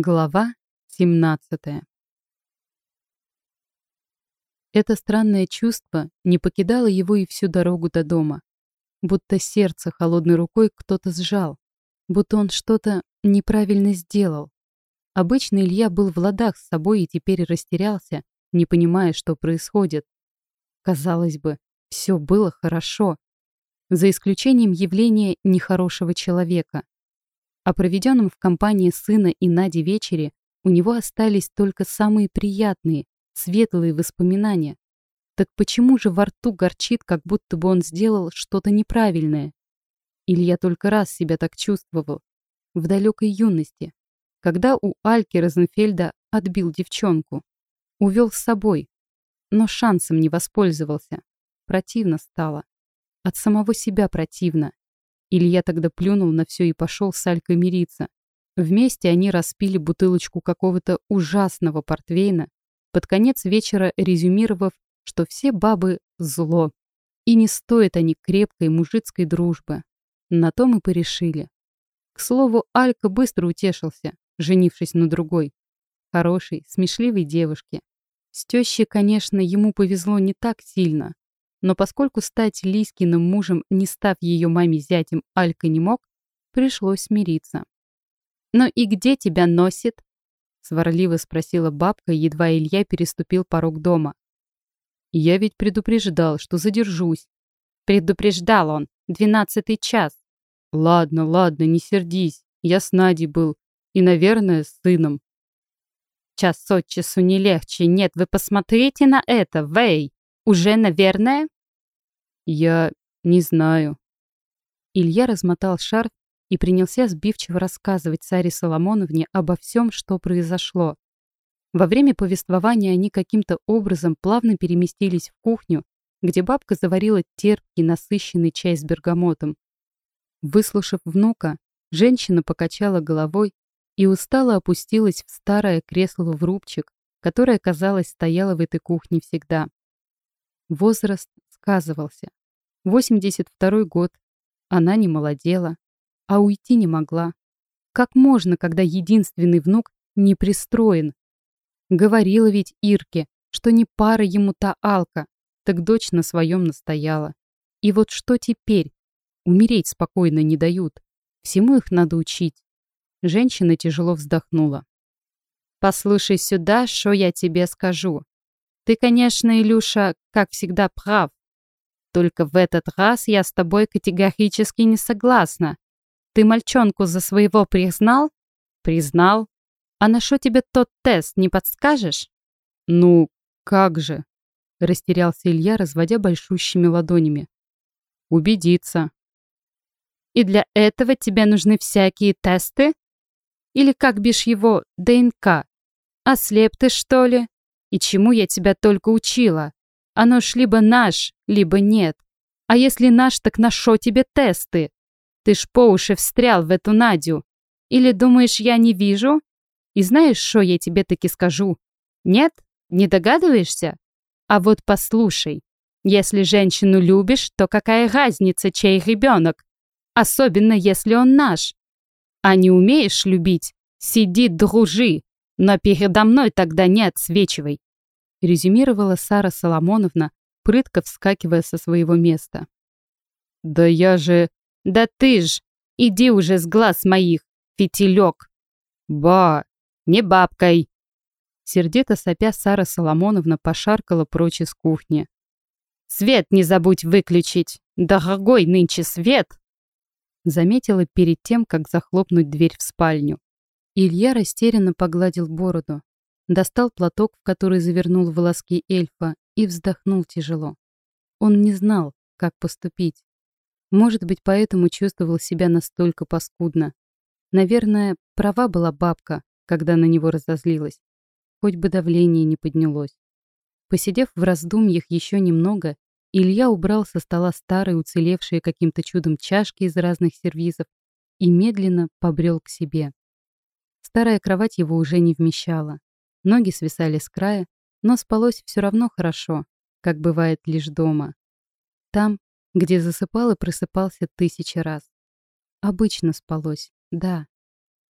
Глава 17 Это странное чувство не покидало его и всю дорогу до дома. Будто сердце холодной рукой кто-то сжал. Будто он что-то неправильно сделал. Обычно Илья был в ладах с собой и теперь растерялся, не понимая, что происходит. Казалось бы, все было хорошо. За исключением явления нехорошего человека. О проведенном в компании сына и Нади вечере у него остались только самые приятные, светлые воспоминания. Так почему же во рту горчит, как будто бы он сделал что-то неправильное? Илья только раз себя так чувствовал. В далекой юности. Когда у Альки Розенфельда отбил девчонку. Увел с собой. Но шансом не воспользовался. Противно стало. От самого себя противно. Илья тогда плюнул на все и пошел с Алькой мириться. Вместе они распили бутылочку какого-то ужасного портвейна, под конец вечера резюмировав, что все бабы – зло. И не стоят они крепкой мужицкой дружбы. На то мы порешили. К слову, Алька быстро утешился, женившись на другой. Хорошей, смешливой девушке. С тещей, конечно, ему повезло не так сильно. Но поскольку стать Лиськиным мужем, не став ее маме зятем, Алька не мог, пришлось смириться. «Но и где тебя носит?» Сварливо спросила бабка, едва Илья переступил порог дома. «Я ведь предупреждал, что задержусь». «Предупреждал он. Двенадцатый час». «Ладно, ладно, не сердись. Я с Надей был. И, наверное, с сыном». «Час от часу не легче. Нет, вы посмотрите на это, Вэй!» Уже, наверное? Я не знаю. Илья размотал шарф и принялся сбивчиво рассказывать Саре Соломоновне обо всем, что произошло. Во время повествования они каким-то образом плавно переместились в кухню, где бабка заварила терпкий, насыщенный чай с бергамотом. Выслушав внука, женщина покачала головой и устало опустилась в старое кресло в рубчик, которое, казалось, стояло в этой кухне всегда. Возраст сказывался. 82 год. Она не молодела, а уйти не могла. Как можно, когда единственный внук не пристроен? Говорила ведь Ирке, что не пара ему та Алка, так дочь на своем настояла. И вот что теперь? Умереть спокойно не дают. Всему их надо учить. Женщина тяжело вздохнула. «Послушай сюда, что я тебе скажу. Ты, конечно, Илюша, как всегда, прав. Только в этот раз я с тобой категорически не согласна. Ты мальчонку за своего признал? Признал. А на что тебе тот тест, не подскажешь? Ну, как же? Растерялся Илья, разводя большущими ладонями. Убедиться. И для этого тебе нужны всякие тесты? Или как бишь его, ДНК? Ослеп ты, что ли? И чему я тебя только учила? Оно ж либо наш, либо нет. А если наш, так на шо тебе тесты? Ты ж по уши встрял в эту Надю. Или думаешь, я не вижу? И знаешь, что я тебе таки скажу? Нет? Не догадываешься? А вот послушай. Если женщину любишь, то какая разница, чей ребенок? Особенно, если он наш. А не умеешь любить? Сиди, дружи. Но передо мной тогда не отсвечивай. Резюмировала Сара Соломоновна, прытко вскакивая со своего места. Да я же... Да ты ж! Иди уже с глаз моих, фитилек! Ба! Не бабкой! Сердито сопя Сара Соломоновна пошаркала прочь из кухни. «Свет не забудь выключить! Дорогой нынче свет!» Заметила перед тем, как захлопнуть дверь в спальню. Илья растерянно погладил бороду, достал платок, в который завернул волоски эльфа, и вздохнул тяжело. Он не знал, как поступить. Может быть, поэтому чувствовал себя настолько паскудно. Наверное, права была бабка, когда на него разозлилась. Хоть бы давление не поднялось. Посидев в раздумьях еще немного, Илья убрал со стола старые, уцелевшие каким-то чудом чашки из разных сервизов и медленно побрел к себе. Старая кровать его уже не вмещала. Ноги свисали с края, но спалось все равно хорошо, как бывает лишь дома. Там, где засыпал и просыпался тысячи раз. Обычно спалось, да.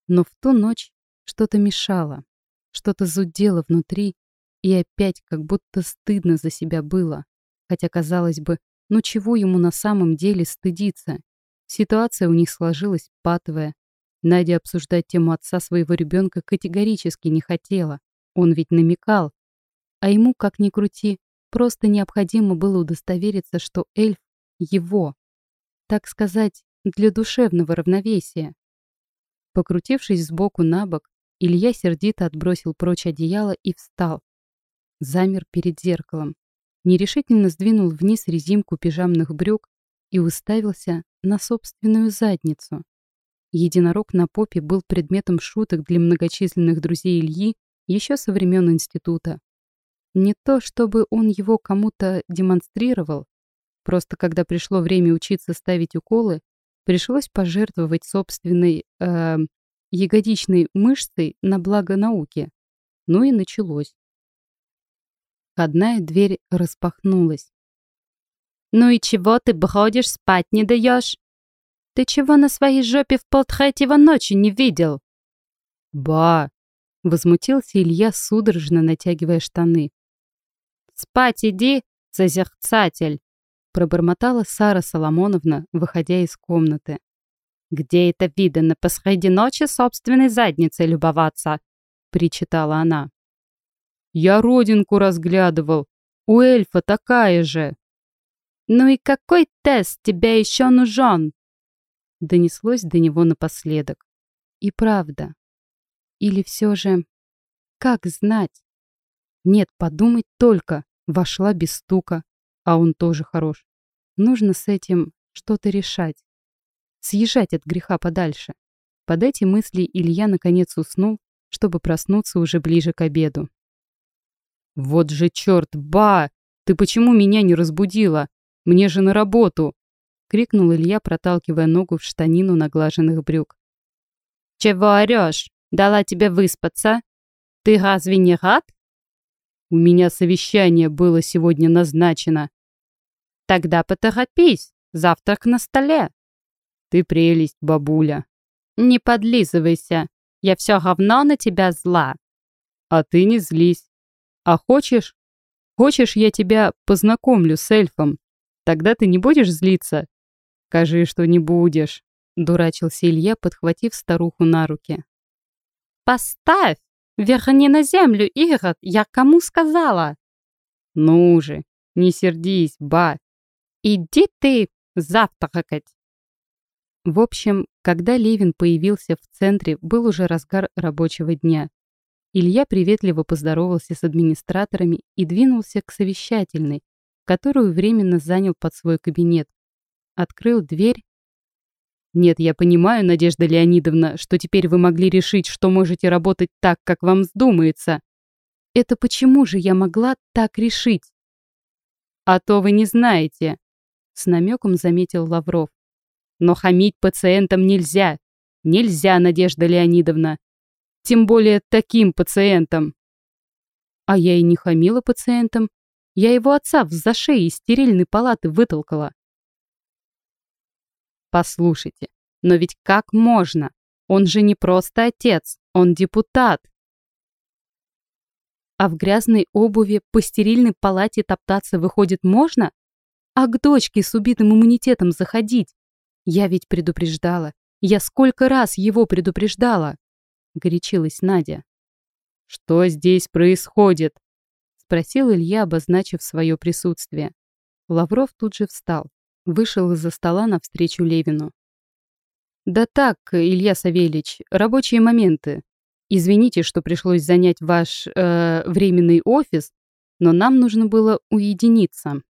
Но в ту ночь Что-то мешало, что-то зудело внутри, и опять как будто стыдно за себя было. Хотя, казалось бы, ну чего ему на самом деле стыдиться? Ситуация у них сложилась патовая. Надя обсуждать тему отца своего ребенка категорически не хотела. Он ведь намекал. А ему, как ни крути, просто необходимо было удостовериться, что эльф его. Так сказать, для душевного равновесия. Покрутившись сбоку на бок, Илья сердито отбросил прочь одеяло и встал. Замер перед зеркалом. Нерешительно сдвинул вниз резинку пижамных брюк и уставился на собственную задницу. Единорог на попе был предметом шуток для многочисленных друзей Ильи еще со времен института. Не то, чтобы он его кому-то демонстрировал, просто когда пришло время учиться ставить уколы, пришлось пожертвовать собственной э, ягодичной мышцей на благо науки. Ну и началось. Входная дверь распахнулась. «Ну и чего ты бродишь, спать не даешь? Ты чего на своей жопе в полтретьего ночи не видел?» «Ба!» — возмутился Илья, судорожно натягивая штаны. «Спать иди, созерцатель!» — пробормотала Сара Соломоновна, выходя из комнаты. «Где это видано посреди ночи собственной задницей любоваться?» — причитала она. «Я родинку разглядывал. У эльфа такая же». «Ну и какой тест тебе еще нужен?» Донеслось до него напоследок. И правда. Или все же... Как знать? Нет, подумать только. Вошла без стука. А он тоже хорош. Нужно с этим что-то решать. Съезжать от греха подальше. Под эти мысли Илья наконец уснул, чтобы проснуться уже ближе к обеду. «Вот же черт, ба! Ты почему меня не разбудила? Мне же на работу!» — крикнул Илья, проталкивая ногу в штанину наглаженных брюк. «Чего орешь? Дала тебе выспаться? Ты разве не рад?» «У меня совещание было сегодня назначено». «Тогда поторопись, завтрак на столе». «Ты прелесть, бабуля». «Не подлизывайся, я все равно на тебя зла». «А ты не злись. А хочешь? Хочешь, я тебя познакомлю с эльфом? Тогда ты не будешь злиться?» «Скажи, что не будешь», — дурачился Илья, подхватив старуху на руки. «Поставь! Верни на землю, Ирод! Я кому сказала?» «Ну же, не сердись, ба! Иди ты завтракать!» В общем, когда Левин появился в центре, был уже разгар рабочего дня. Илья приветливо поздоровался с администраторами и двинулся к совещательной, которую временно занял под свой кабинет. Открыл дверь. «Нет, я понимаю, Надежда Леонидовна, что теперь вы могли решить, что можете работать так, как вам вздумается. Это почему же я могла так решить?» «А то вы не знаете», — с намеком заметил Лавров. «Но хамить пациентам нельзя. Нельзя, Надежда Леонидовна. Тем более таким пациентам». А я и не хамила пациентам. Я его отца в зашей из стерильной палаты вытолкала. Послушайте, но ведь как можно? Он же не просто отец, он депутат. А в грязной обуви по стерильной палате топтаться выходит можно? А к дочке с убитым иммунитетом заходить? Я ведь предупреждала. Я сколько раз его предупреждала? Горячилась Надя. Что здесь происходит? Спросил Илья, обозначив свое присутствие. Лавров тут же встал, вышел из-за стола навстречу Левину. «Да так, Илья Савельич, рабочие моменты. Извините, что пришлось занять ваш э, временный офис, но нам нужно было уединиться».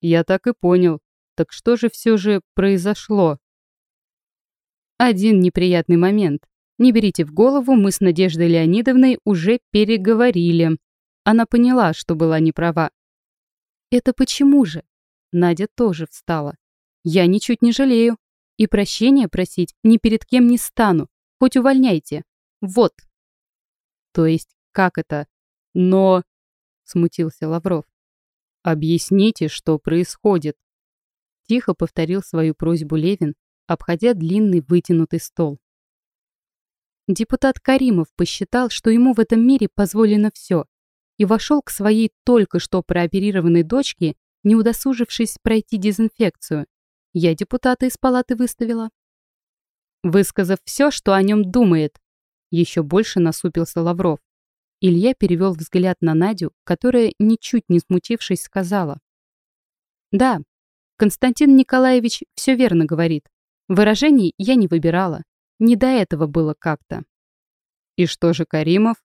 «Я так и понял. Так что же все же произошло?» «Один неприятный момент. Не берите в голову, мы с Надеждой Леонидовной уже переговорили. Она поняла, что была неправа. Это почему же? Надя тоже встала. Я ничуть не жалею. И прощения просить ни перед кем не стану. Хоть увольняйте. Вот. То есть, как это? Но... Смутился Лавров. Объясните, что происходит. Тихо повторил свою просьбу Левин, обходя длинный вытянутый стол. Депутат Каримов посчитал, что ему в этом мире позволено все, и вошел к своей только что прооперированной дочке, не удосужившись пройти дезинфекцию. Я депутата из палаты выставила. Высказав все, что о нем думает, еще больше насупился Лавров. Илья перевел взгляд на Надю, которая, ничуть не смутившись, сказала. «Да, Константин Николаевич все верно говорит. Выражений я не выбирала. Не до этого было как-то». «И что же Каримов?»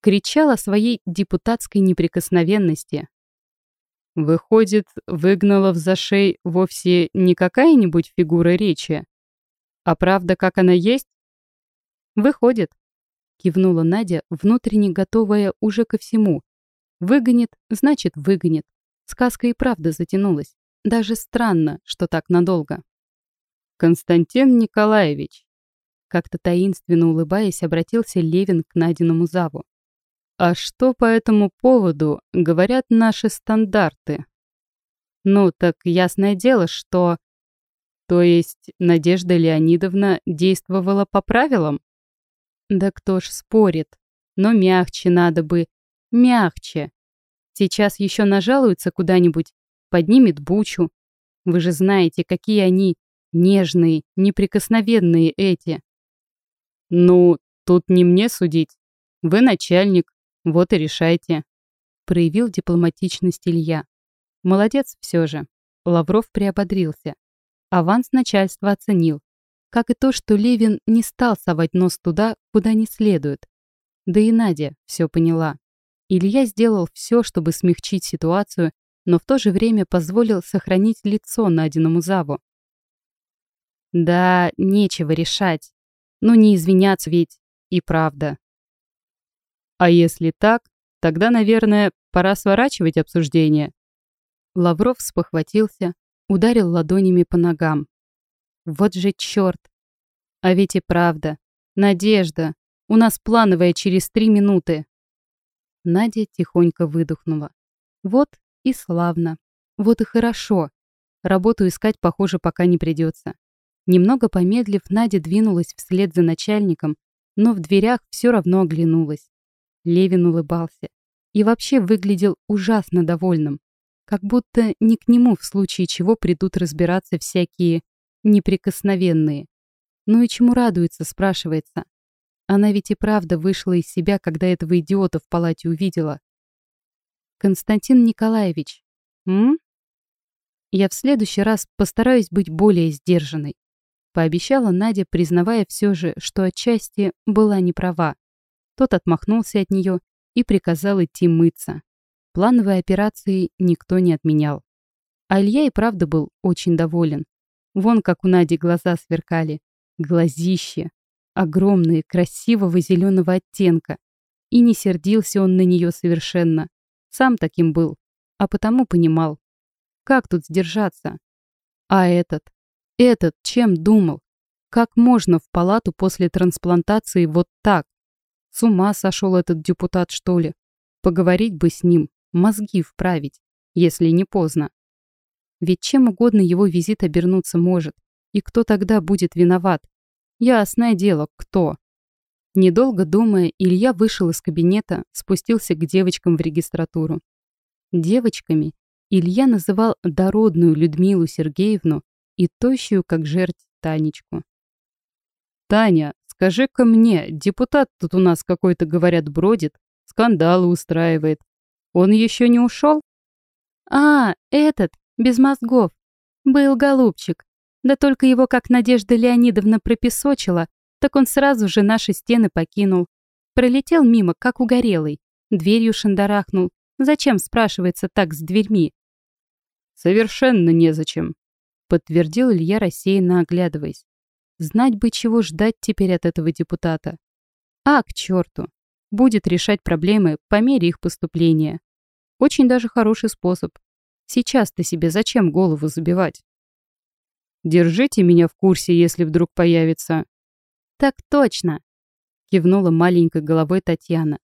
Кричал о своей депутатской неприкосновенности. Выходит, выгнала в зашей вовсе не какая-нибудь фигура речи, а правда, как она есть? Выходит, кивнула Надя, внутренне готовая уже ко всему. Выгонит, значит, выгонит. Сказка и правда затянулась. Даже странно, что так надолго. Константин Николаевич, как-то таинственно улыбаясь, обратился Левин к Надиному Заву. А что по этому поводу говорят наши стандарты? Ну, так ясное дело, что... То есть Надежда Леонидовна действовала по правилам? Да кто ж спорит. Но мягче надо бы. Мягче. Сейчас еще нажалуются куда-нибудь, поднимет бучу. Вы же знаете, какие они нежные, неприкосновенные эти. Ну, тут не мне судить. Вы начальник, вот и решайте. Проявил дипломатичность Илья. Молодец все же. Лавров приободрился. Аванс начальства оценил как и то, что Левин не стал совать нос туда, куда не следует. Да и Надя все поняла. Илья сделал все, чтобы смягчить ситуацию, но в то же время позволил сохранить лицо Надиному Заву. Да, нечего решать. Ну не извиняться ведь, и правда. А если так, тогда, наверное, пора сворачивать обсуждение. Лавров спохватился, ударил ладонями по ногам. Вот же черт! А ведь и правда. Надежда. У нас плановая через три минуты. Надя тихонько выдохнула. Вот и славно. Вот и хорошо. Работу искать, похоже, пока не придется. Немного помедлив, Надя двинулась вслед за начальником, но в дверях все равно оглянулась. Левин улыбался и вообще выглядел ужасно довольным, как будто не к нему в случае чего придут разбираться всякие неприкосновенные. Ну и чему радуется, спрашивается. Она ведь и правда вышла из себя, когда этого идиота в палате увидела. Константин Николаевич, м? Я в следующий раз постараюсь быть более сдержанной. Пообещала Надя, признавая все же, что отчасти была не права. Тот отмахнулся от нее и приказал идти мыться. Плановые операции никто не отменял. А Илья и правда был очень доволен. Вон как у Нади глаза сверкали. Глазище. Огромные, красивого зеленого оттенка. И не сердился он на нее совершенно. Сам таким был. А потому понимал. Как тут сдержаться? А этот? Этот чем думал? Как можно в палату после трансплантации вот так? С ума сошел этот депутат, что ли? Поговорить бы с ним, мозги вправить, если не поздно. Ведь чем угодно его визит обернуться может. И кто тогда будет виноват? Ясное дело, кто. Недолго думая, Илья вышел из кабинета, спустился к девочкам в регистратуру. Девочками Илья называл дородную Людмилу Сергеевну и тощую, как жерть, Танечку. «Таня, скажи-ка мне, депутат тут у нас какой-то, говорят, бродит, скандалы устраивает. Он еще не ушел?» «А, этот, без мозгов. Был голубчик. Да только его, как Надежда Леонидовна пропесочила, так он сразу же наши стены покинул. Пролетел мимо, как угорелый. Дверью шандарахнул. Зачем, спрашивается, так с дверьми? Совершенно незачем, подтвердил Илья, рассеянно оглядываясь. Знать бы, чего ждать теперь от этого депутата. А, к черту. Будет решать проблемы по мере их поступления. Очень даже хороший способ. Сейчас-то себе зачем голову забивать? Держите меня в курсе, если вдруг появится. Так точно, кивнула маленькой головой Татьяна.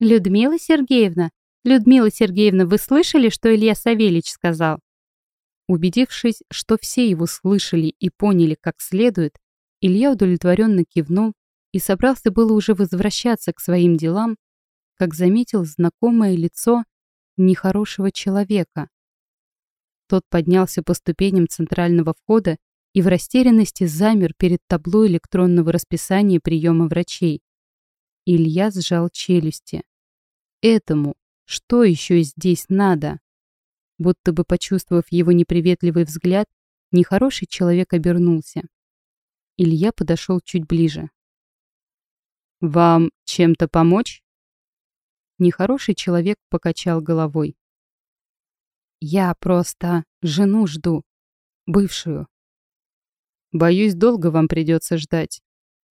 Людмила Сергеевна, Людмила Сергеевна, вы слышали, что Илья Савельич сказал? Убедившись, что все его слышали и поняли как следует, Илья удовлетворенно кивнул и собрался было уже возвращаться к своим делам, как заметил знакомое лицо нехорошего человека. Тот поднялся по ступеням центрального входа и в растерянности замер перед табло электронного расписания приема врачей. Илья сжал челюсти. Этому что еще здесь надо? Будто бы почувствовав его неприветливый взгляд, нехороший человек обернулся. Илья подошел чуть ближе. «Вам чем-то помочь?» Нехороший человек покачал головой. «Я просто жену жду. Бывшую. Боюсь, долго вам придется ждать.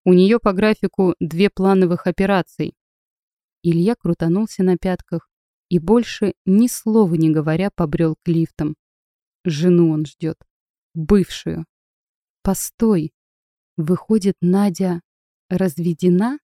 У нее по графику две плановых операций». Илья крутанулся на пятках и больше ни слова не говоря побрел к лифтам. Жену он ждет. Бывшую. Постой. Выходит, Надя разведена?